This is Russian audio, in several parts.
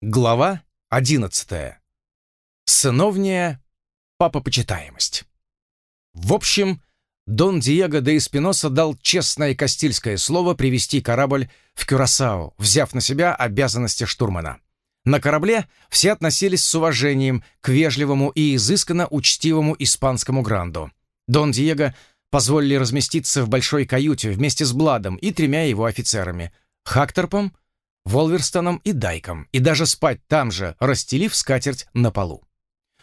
Глава 11. Сыновняя папопочитаемость. В общем, Дон Диего де Испиноса дал честное кастильское слово привести корабль в Кюрасао, взяв на себя обязанности штурмана. На корабле все относились с уважением к вежливому и изысканно учтивому испанскому гранду. Дон Диего позволили разместиться в большой каюте вместе с Бладом и тремя его офицерами — Хакторпом, Волверстоном и Дайком, и даже спать там же, расстелив скатерть на полу.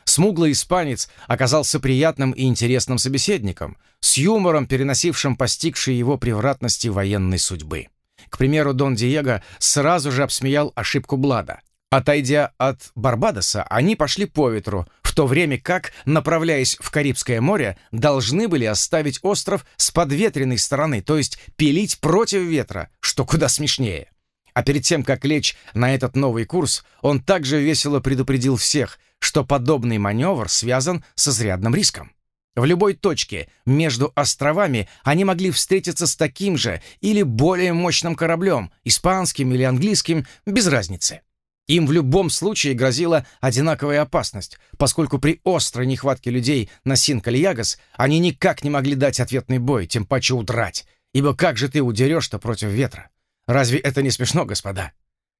Смуглый испанец оказался приятным и интересным собеседником, с юмором переносившим постигшие его превратности военной судьбы. К примеру, Дон Диего сразу же обсмеял ошибку Блада. Отойдя от Барбадоса, они пошли по ветру, в то время как, направляясь в Карибское море, должны были оставить остров с подветренной стороны, то есть пилить против ветра, что куда смешнее. А перед тем, как лечь на этот новый курс, он также весело предупредил всех, что подобный маневр связан с изрядным риском. В любой точке между островами они могли встретиться с таким же или более мощным кораблем, испанским или английским, без разницы. Им в любом случае грозила одинаковая опасность, поскольку при острой нехватке людей на Синкальягас они никак не могли дать ответный бой, тем паче удрать, ибо как же ты удерешь-то против ветра? Разве это не смешно, господа?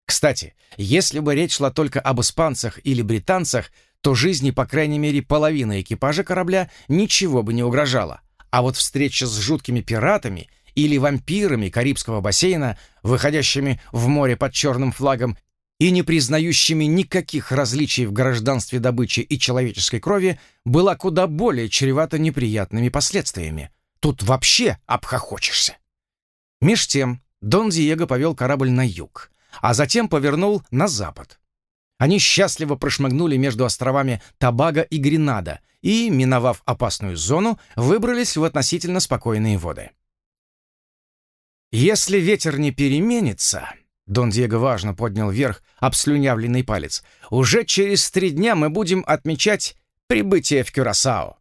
Кстати, если бы речь шла только об испанцах или британцах, то жизни, по крайней мере, половины экипажа корабля ничего бы не угрожало. А вот встреча с жуткими пиратами или вампирами Карибского бассейна, выходящими в море под черным флагом и не признающими никаких различий в гражданстве добычи и человеческой крови, была куда более чревата неприятными последствиями. Тут вообще обхохочешься. Меж тем, Дон Диего повел корабль на юг, а затем повернул на запад. Они счастливо прошмыгнули между островами Табага и Гренада и, миновав опасную зону, выбрались в относительно спокойные воды. «Если ветер не переменится...» Дон Диего важно поднял вверх обслюнявленный палец. «Уже через три дня мы будем отмечать прибытие в Кюрасао».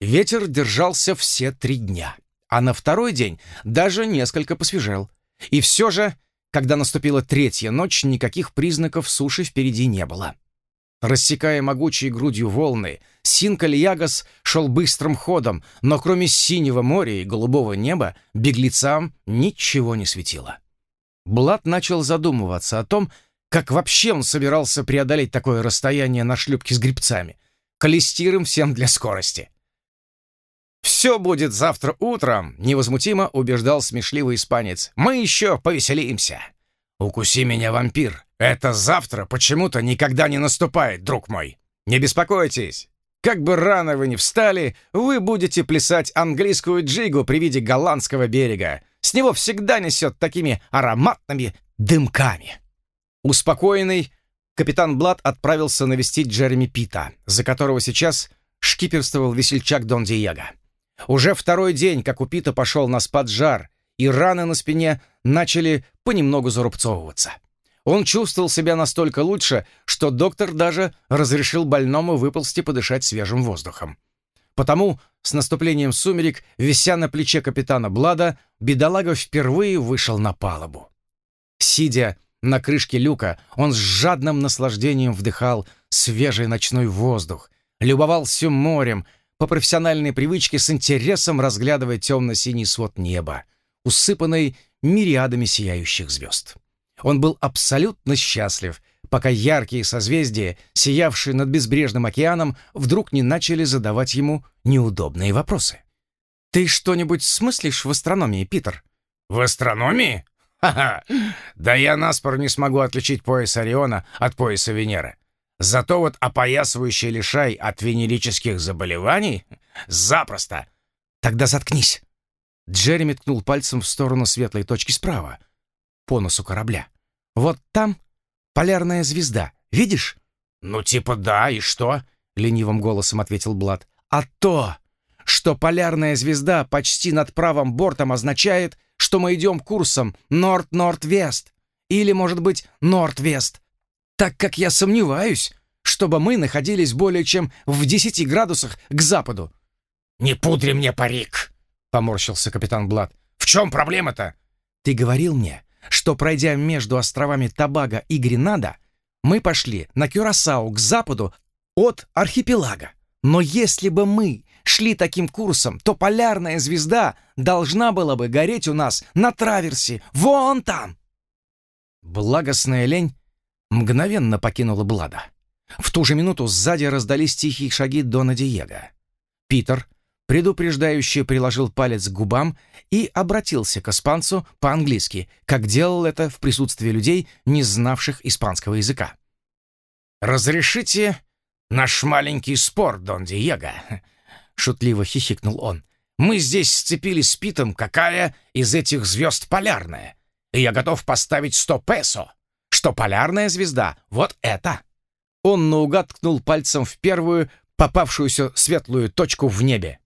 Ветер держался все три дня, а на второй день даже несколько посвежел. И все же, когда наступила третья ночь, никаких признаков суши впереди не было. Рассекая могучей грудью волны, Синкальягас шел быстрым ходом, но кроме синего моря и голубого неба беглецам ничего не светило. Блад начал задумываться о том, как вообще он собирался преодолеть такое расстояние на шлюпке с грибцами. Колестиром всем для скорости. «Все будет завтра утром», — невозмутимо убеждал смешливый испанец. «Мы еще повеселимся». «Укуси меня, вампир. Это завтра почему-то никогда не наступает, друг мой. Не беспокойтесь. Как бы рано вы ни встали, вы будете плясать английскую джигу при виде голландского берега. С него всегда несет такими ароматными дымками». Успокоенный, капитан Блад отправился навестить Джереми Пита, за которого сейчас шкиперствовал весельчак Дон Диего. Уже второй день, как у Пита пошел на спад жар, и раны на спине начали понемногу зарубцовываться. Он чувствовал себя настолько лучше, что доктор даже разрешил больному выползти подышать свежим воздухом. Потому с наступлением сумерек, вися на плече капитана Блада, бедолага впервые вышел на палубу. Сидя на крышке люка, он с жадным наслаждением вдыхал свежий ночной воздух, любовался морем, по профессиональной привычке с интересом разглядывая темно-синий свод неба, усыпанный мириадами сияющих звезд. Он был абсолютно счастлив, пока яркие созвездия, сиявшие над безбрежным океаном, вдруг не начали задавать ему неудобные вопросы. «Ты что-нибудь смыслишь в астрономии, Питер?» «В астрономии? Ха-ха! Да я наспор не смогу отличить пояс Ориона от пояса Венеры. Зато вот опоясывающий лишай от венерических заболеваний — запросто. Тогда заткнись. Джереми ткнул пальцем в сторону светлой точки справа, по носу корабля. Вот там полярная звезда, видишь? Ну, типа да, и что? Ленивым голосом ответил Блад. А то, что полярная звезда почти над правым бортом означает, что мы идем курсом Норд-Норд-Вест. Или, может быть, Норд-Вест так как я сомневаюсь, чтобы мы находились более чем в 10 градусах к западу». «Не пудри мне парик!» — поморщился капитан Блад. «В чем проблема-то?» «Ты говорил мне, что, пройдя между островами Табага и Гренада, мы пошли на Кюрасау к западу от архипелага. Но если бы мы шли таким курсом, то полярная звезда должна была бы гореть у нас на траверсе, вон там. Благостная лень мгновенно покинула Блада. В ту же минуту сзади раздались тихие шаги Дона Диего. Питер, предупреждающе приложил палец к губам и обратился к испанцу по-английски, как делал это в присутствии людей, не знавших испанского языка. «Разрешите наш маленький спор, Дон Диего?» — шутливо хихикнул он. «Мы здесь сцепились с Питом, какая из этих звезд полярная, и я готов поставить сто песо, что полярная звезда — вот это!» Он наугад ткнул пальцем в первую попавшуюся светлую точку в небе.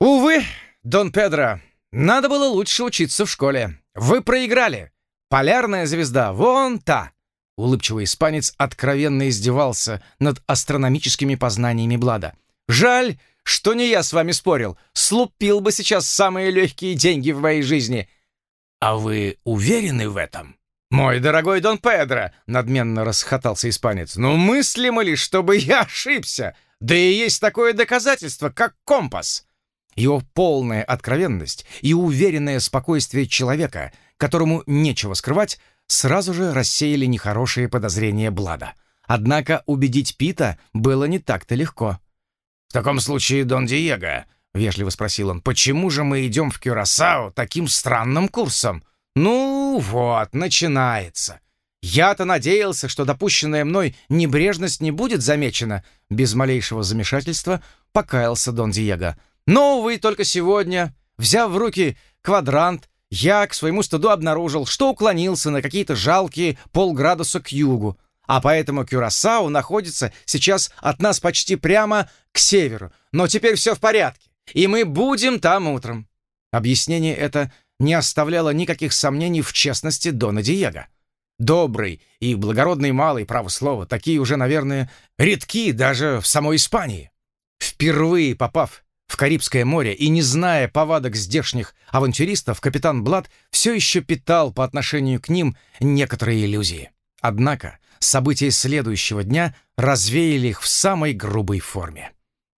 «Увы, Дон Педро, надо было лучше учиться в школе. Вы проиграли. Полярная звезда вон та!» Улыбчивый испанец откровенно издевался над астрономическими познаниями Блада. «Жаль, что не я с вами спорил. Слупил бы сейчас самые легкие деньги в моей жизни». «А вы уверены в этом?» «Мой дорогой Дон Педро!» — надменно расхотался испанец. «Ну мыслимо ли, чтобы я ошибся? Да и есть такое доказательство, как компас!» Его полная откровенность и уверенное спокойствие человека, которому нечего скрывать, сразу же рассеяли нехорошие подозрения Блада. Однако убедить Пита было не так-то легко. «В таком случае, Дон Диего», — вежливо спросил он, «почему же мы идем в Кюрасао таким странным курсом?» «Ну вот, начинается. Я-то надеялся, что допущенная мной небрежность не будет замечена». Без малейшего замешательства покаялся Дон Диего. «Но, увы, только сегодня, взяв в руки квадрант, я к своему стыду обнаружил, что уклонился на какие-то жалкие полградуса к югу, а поэтому Кюрасау находится сейчас от нас почти прямо к северу. Но теперь все в порядке, и мы будем там утром». Объяснение это не оставляло никаких сомнений в честности Дона Диего. Добрый и благородный малый, право слово, такие уже, наверное, редки даже в самой Испании. Впервые попав в Карибское море и не зная повадок здешних авантюристов, капитан Блад все еще питал по отношению к ним некоторые иллюзии. Однако события следующего дня развеяли их в самой грубой форме.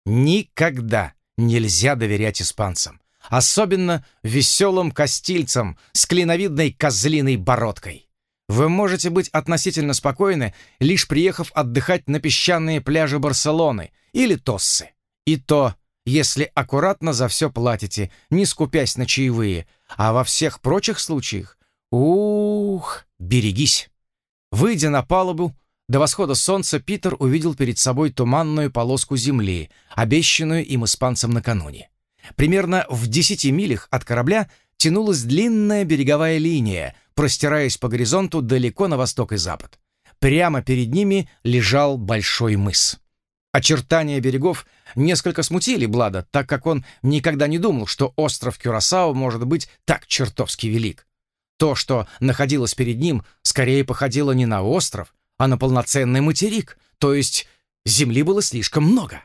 Никогда нельзя доверять испанцам, особенно веселым костильцам с клиновидной козлиной бородкой. Вы можете быть относительно спокойны, лишь приехав отдыхать на песчаные пляжи Барселоны или Тоссы. И то если аккуратно за все платите, не скупясь на чаевые, а во всех прочих случаях, ух, берегись. Выйдя на палубу, до восхода солнца Питер увидел перед собой туманную полоску земли, обещанную им испанцам накануне. Примерно в десяти милях от корабля тянулась длинная береговая линия, простираясь по горизонту далеко на восток и запад. Прямо перед ними лежал большой мыс. Очертания берегов несколько смутили Блада, так как он никогда не думал, что остров Кюрасао может быть так чертовски велик. То, что находилось перед ним, скорее походило не на остров, а на полноценный материк, то есть земли было слишком много.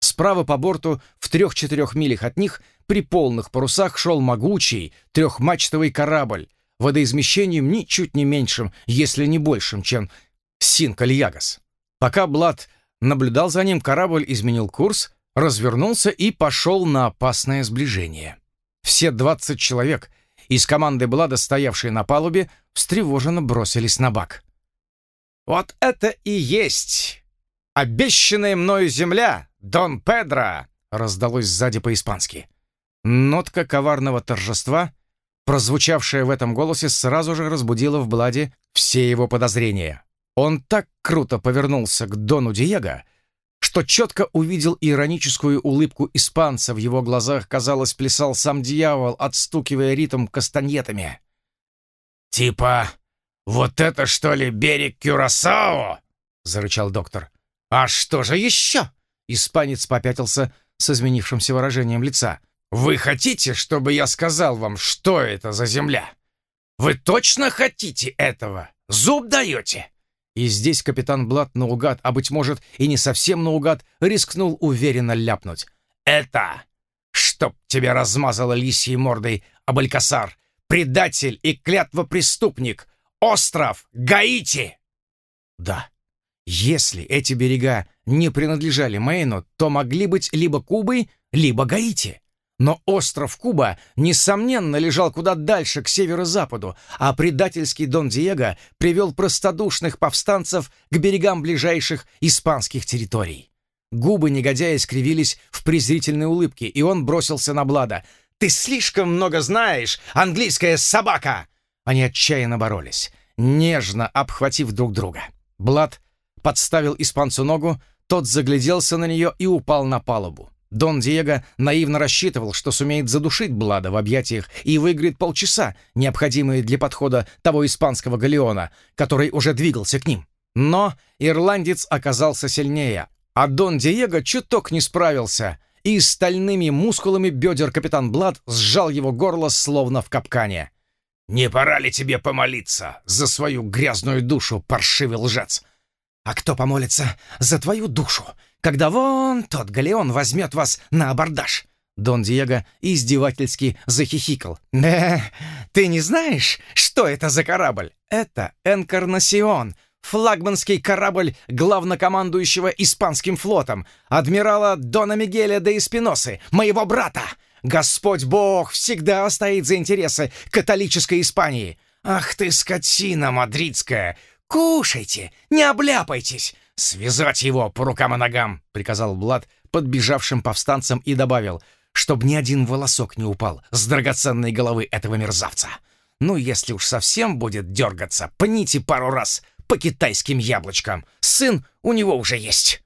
Справа по борту, в трех-четырех милях от них, при полных парусах шел могучий трехмачтовый корабль, водоизмещением ничуть не меньшим, если не большим, чем Синкальягас. Пока Блад наблюдал за ним, корабль изменил курс, развернулся и пошел на опасное сближение. Все 20 человек из команды Блада, стоявшие на палубе, встревоженно бросились на бак. «Вот это и есть обещанная мною земля, Дон Педро!» раздалось сзади по-испански. Нотка коварного торжества, прозвучавшая в этом голосе, сразу же разбудила в Бладе все его подозрения. Он так круто повернулся к Дону Диего, что четко увидел ироническую улыбку испанца в его глазах, казалось, плясал сам дьявол, отстукивая ритм кастаньетами. «Типа, вот это что ли берег Кюрасао?» — зарычал доктор. «А что же еще?» — испанец попятился с изменившимся выражением лица. «Вы хотите, чтобы я сказал вам, что это за земля? Вы точно хотите этого? Зуб даете?» И здесь капитан Блат наугад, а, быть может, и не совсем наугад, рискнул уверенно ляпнуть. «Это, чтоб тебя размазало лисьей мордой, Абалькасар, предатель и клятва-преступник, остров Гаити!» Да, если эти берега не принадлежали Мэйну, то могли быть либо Кубой, либо Гаити. Но остров Куба, несомненно, лежал куда дальше, к северо-западу, а предательский Дон Диего привел простодушных повстанцев к берегам ближайших испанских территорий. Губы негодяя скривились в презрительной улыбке, и он бросился на Блада. «Ты слишком много знаешь, английская собака!» Они отчаянно боролись, нежно обхватив друг друга. Блад подставил испанцу ногу, тот загляделся на нее и упал на палубу. Дон Диего наивно рассчитывал, что сумеет задушить Блада в объятиях и выиграет полчаса, необходимые для подхода того испанского галеона, который уже двигался к ним. Но ирландец оказался сильнее, а Дон Диего чуток не справился, и стальными мускулами бедер капитан Блад сжал его горло словно в капкане. «Не пора ли тебе помолиться за свою грязную душу, паршивый лжец?» «А кто помолится за твою душу, когда вон тот галеон возьмет вас на абордаж?» Дон Диего издевательски захихикал. «Да, ты не знаешь, что это за корабль? Это Энкарнасион, флагманский корабль главнокомандующего испанским флотом, адмирала Дона Мигеля де Испиносы, моего брата. Господь Бог всегда стоит за интересы католической Испании. Ах ты, скотина мадридская! Кушайте, не обляпайтесь! Связать его по рукам и ногам!» — приказал Блад подбежавшим повстанцам и добавил, чтобы ни один волосок не упал с драгоценной головы этого мерзавца. «Ну, если уж совсем будет дергаться, пните пару раз по китайским яблочкам. Сын у него уже есть».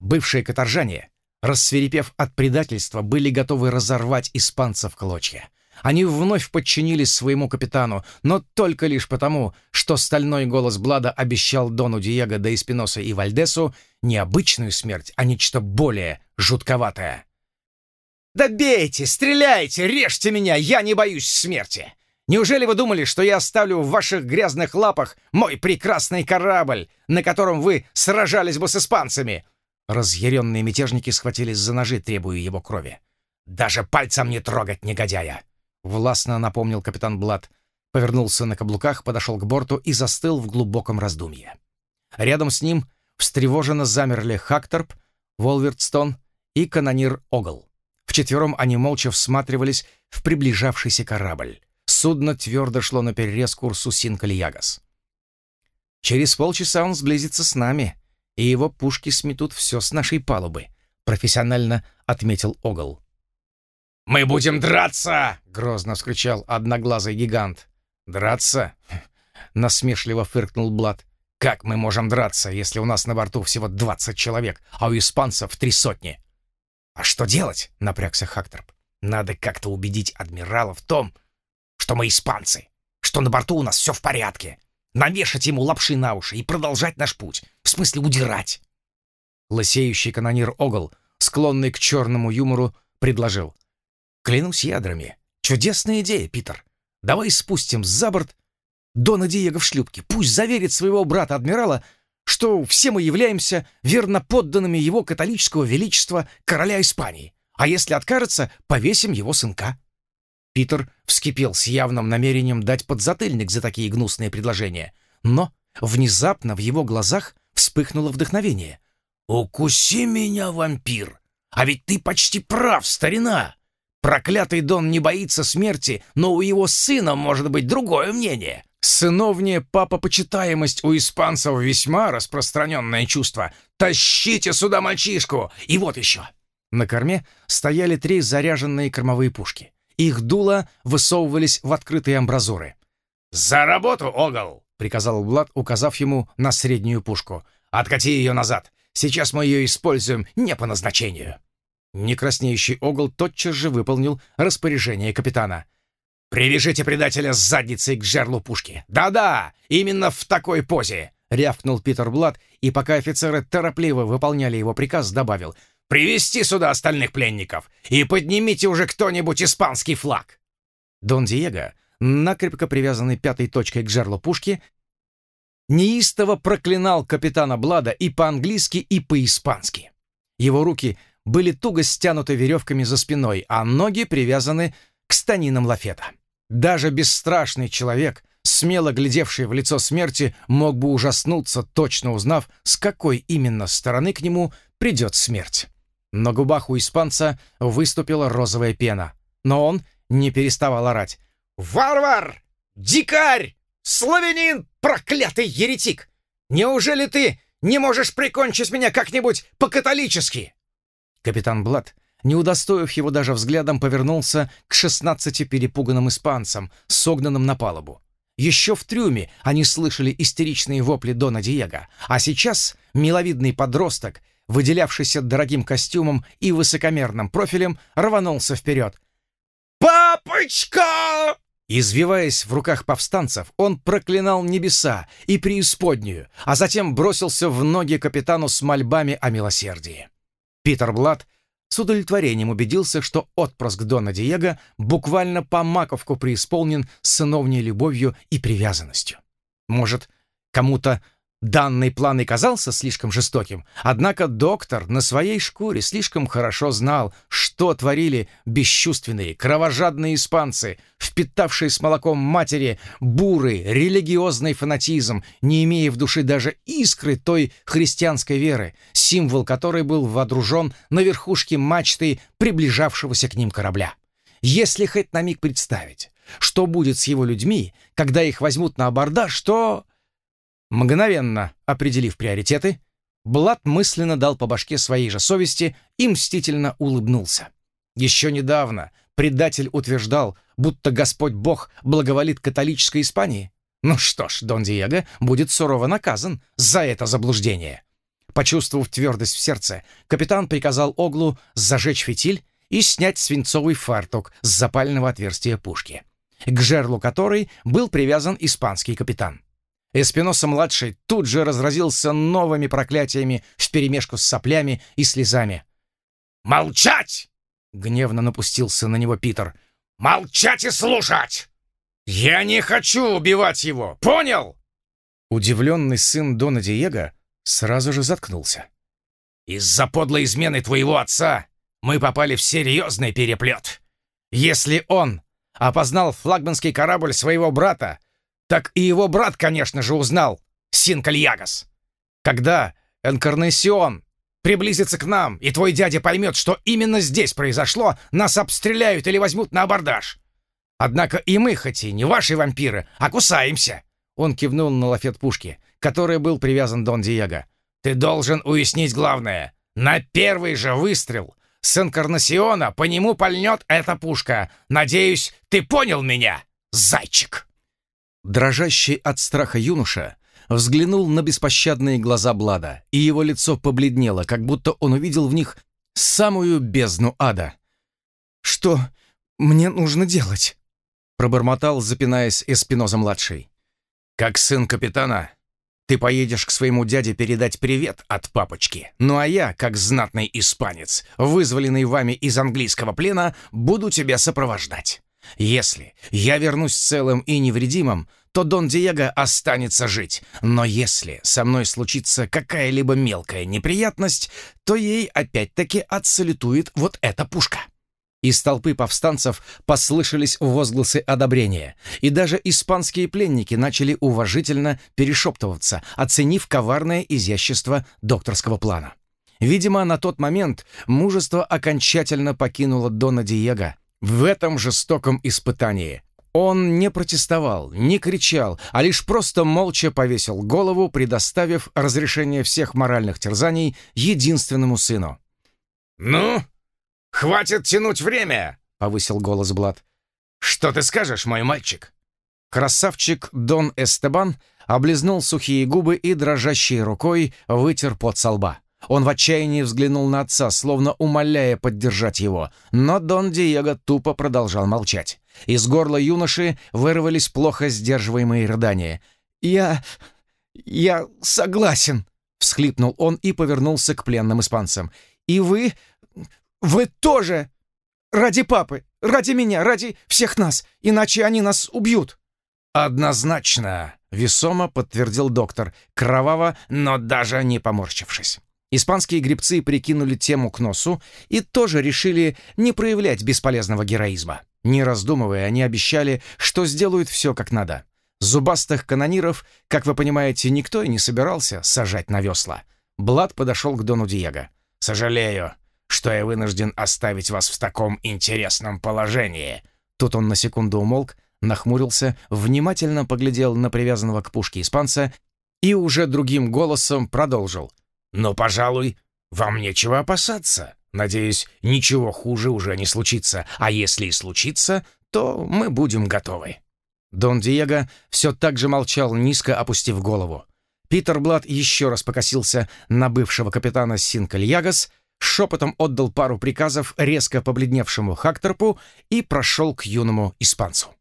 Бывшие каторжане, рассверепев от предательства, были готовы разорвать испанцев клочья. Они вновь подчинились своему капитану, но только лишь потому, что стальной голос Блада обещал Дону Диего де Эспиноса и Вальдесу не обычную смерть, а нечто более жутковатое. «Да бейте, стреляйте, режьте меня, я не боюсь смерти! Неужели вы думали, что я оставлю в ваших грязных лапах мой прекрасный корабль, на котором вы сражались бы с испанцами?» Разъяренные мятежники схватились за ножи, требуя его крови. «Даже пальцем не трогать негодяя!» Властно напомнил капитан Блад, повернулся на каблуках, подошел к борту и застыл в глубоком раздумье. Рядом с ним встревоженно замерли Хакторп, Волвертстон и канонир Огл. Вчетвером они молча всматривались в приближавшийся корабль. Судно твердо шло на перерез курсу Синкальягас. «Через полчаса он сблизится с нами, и его пушки сметут все с нашей палубы», — профессионально отметил Огл. «Мы будем драться!» — грозно вскричал одноглазый гигант. «Драться?» — насмешливо фыркнул Блад. «Как мы можем драться, если у нас на борту всего двадцать человек, а у испанцев три сотни?» «А что делать?» — напрягся Хакторп. «Надо как-то убедить адмирала в том, что мы испанцы, что на борту у нас все в порядке, навешать ему лапши на уши и продолжать наш путь, в смысле удирать. Лысеющий канонир Огл, склонный к черному юмору, предложил. «Клянусь ядрами. Чудесная идея, Питер. Давай спустим за борт Дона Диего в шлюпке. Пусть заверит своего брата-адмирала, что все мы являемся верно подданными его католического величества короля Испании. А если откажется, повесим его сынка». Питер вскипел с явным намерением дать подзатыльник за такие гнусные предложения. Но внезапно в его глазах вспыхнуло вдохновение. «Укуси меня, вампир! А ведь ты почти прав, старина! Проклятый Дон не боится смерти, но у его сына может быть другое мнение. Сыновняя папа-почитаемость у испанцев весьма распространенное чувство. Тащите сюда мальчишку! И вот еще!» На корме стояли три заряженные кормовые пушки. Их дула высовывались в открытые амбразуры. «За работу, Огл!» — приказал Влад, указав ему на среднюю пушку. «Откати ее назад. Сейчас мы ее используем не по назначению». Некраснеющий Огл тотчас же выполнил распоряжение капитана. «Привяжите предателя с задницей к жерлу пушки! Да-да, именно в такой позе!» — рявкнул Питер Блад, и пока офицеры торопливо выполняли его приказ, добавил привести сюда остальных пленников и поднимите уже кто-нибудь испанский флаг!» Дон Диего, накрепко привязанный пятой точкой к жерлу пушки, неистово проклинал капитана Блада и по-английски, и по-испански. Его руки были туго стянуты веревками за спиной, а ноги привязаны к станинам лафета. Даже бесстрашный человек смело глядевший в лицо смерти, мог бы ужаснуться, точно узнав, с какой именно стороны к нему придет смерть. На губах у испанца выступила розовая пена, но он не переставал орать. «Варвар! Дикарь! Славянин! Проклятый еретик! Неужели ты не можешь прикончить меня как-нибудь по-католически?» Капитан Блад, не удостоив его даже взглядом, повернулся к шестнадцати перепуганным испанцам, согнанным на палубу. Еще в трюме они слышали истеричные вопли Дона Диего, а сейчас миловидный подросток, выделявшийся дорогим костюмом и высокомерным профилем, рванулся вперед. «Папочка!» Извиваясь в руках повстанцев, он проклинал небеса и преисподнюю, а затем бросился в ноги капитану с мольбами о милосердии. Питер Блад с удовлетворением убедился, что отпрыск Дона Диего буквально по маковку преисполнен сыновней любовью и привязанностью. Может, кому-то Данный план и казался слишком жестоким, однако доктор на своей шкуре слишком хорошо знал, что творили бесчувственные, кровожадные испанцы, впитавшие с молоком матери бурый религиозный фанатизм, не имея в душе даже искры той христианской веры, символ которой был водружен на верхушке мачты приближавшегося к ним корабля. Если хоть на миг представить, что будет с его людьми, когда их возьмут на абордаж, то Мгновенно определив приоритеты, Блад мысленно дал по башке своей же совести и мстительно улыбнулся. Еще недавно предатель утверждал, будто Господь Бог благоволит католической Испании. Ну что ж, Дон Диего будет сурово наказан за это заблуждение. Почувствовав твердость в сердце, капитан приказал Оглу зажечь фитиль и снять свинцовый фартук с запального отверстия пушки, к жерлу которой был привязан испанский капитан. Эспиноса-младший тут же разразился новыми проклятиями вперемешку с соплями и слезами. «Молчать!» — гневно напустился на него Питер. «Молчать и слушать! Я не хочу убивать его, понял?» Удивленный сын Дона Диего сразу же заткнулся. «Из-за подлой измены твоего отца мы попали в серьезный переплет. Если он опознал флагманский корабль своего брата, так и его брат, конечно же, узнал, Синкальягас. Когда Энкарнасион приблизится к нам, и твой дядя поймет, что именно здесь произошло, нас обстреляют или возьмут на абордаж. Однако и мы, хоть и не ваши вампиры, а кусаемся. Он кивнул на лафет пушки, которой был привязан Дон Диего. Ты должен уяснить главное. На первый же выстрел с Энкарнасиона по нему пальнет эта пушка. Надеюсь, ты понял меня, зайчик. Дрожащий от страха юноша взглянул на беспощадные глаза Блада, и его лицо побледнело, как будто он увидел в них самую бездну ада. «Что мне нужно делать?» пробормотал, запинаясь Эспиноза-младший. «Как сын капитана, ты поедешь к своему дяде передать привет от папочки. Ну а я, как знатный испанец, вызволенный вами из английского плена, буду тебя сопровождать. Если я вернусь целым и невредимым, то Дон Диего останется жить. Но если со мной случится какая-либо мелкая неприятность, то ей опять-таки отсалютует вот эта пушка». Из толпы повстанцев послышались возгласы одобрения, и даже испанские пленники начали уважительно перешептываться, оценив коварное изящество докторского плана. Видимо, на тот момент мужество окончательно покинуло Дона Диего, в этом жестоком испытании. Он не протестовал, не кричал, а лишь просто молча повесил голову, предоставив разрешение всех моральных терзаний единственному сыну. «Ну, хватит тянуть время!» — повысил голос Блад. «Что ты скажешь, мой мальчик?» Красавчик Дон Эстебан облизнул сухие губы и дрожащей рукой вытер пот со лба. Он в отчаянии взглянул на отца, словно умоляя поддержать его, но Дон Диего тупо продолжал молчать. Из горла юноши вырвались плохо сдерживаемые рыдания. «Я... я согласен», — всхлипнул он и повернулся к пленным испанцам. «И вы... вы тоже! Ради папы, ради меня, ради всех нас, иначе они нас убьют!» «Однозначно!» — весомо подтвердил доктор, кроваво, но даже не поморщившись. Испанские гребцы прикинули тему к носу и тоже решили не проявлять бесполезного героизма. Не раздумывая, они обещали, что сделают все как надо. Зубастых канониров, как вы понимаете, никто и не собирался сажать на весла. Блад подошел к Дону Диего. «Сожалею, что я вынужден оставить вас в таком интересном положении». Тут он на секунду умолк, нахмурился, внимательно поглядел на привязанного к пушке испанца и уже другим голосом продолжил. «Но, пожалуй, вам нечего опасаться. Надеюсь, ничего хуже уже не случится. А если и случится, то мы будем готовы». Дон Диего все так же молчал, низко опустив голову. Питер Блад еще раз покосился на бывшего капитана Синкальягас, шепотом отдал пару приказов резко побледневшему Хакторпу и прошел к юному испанцу.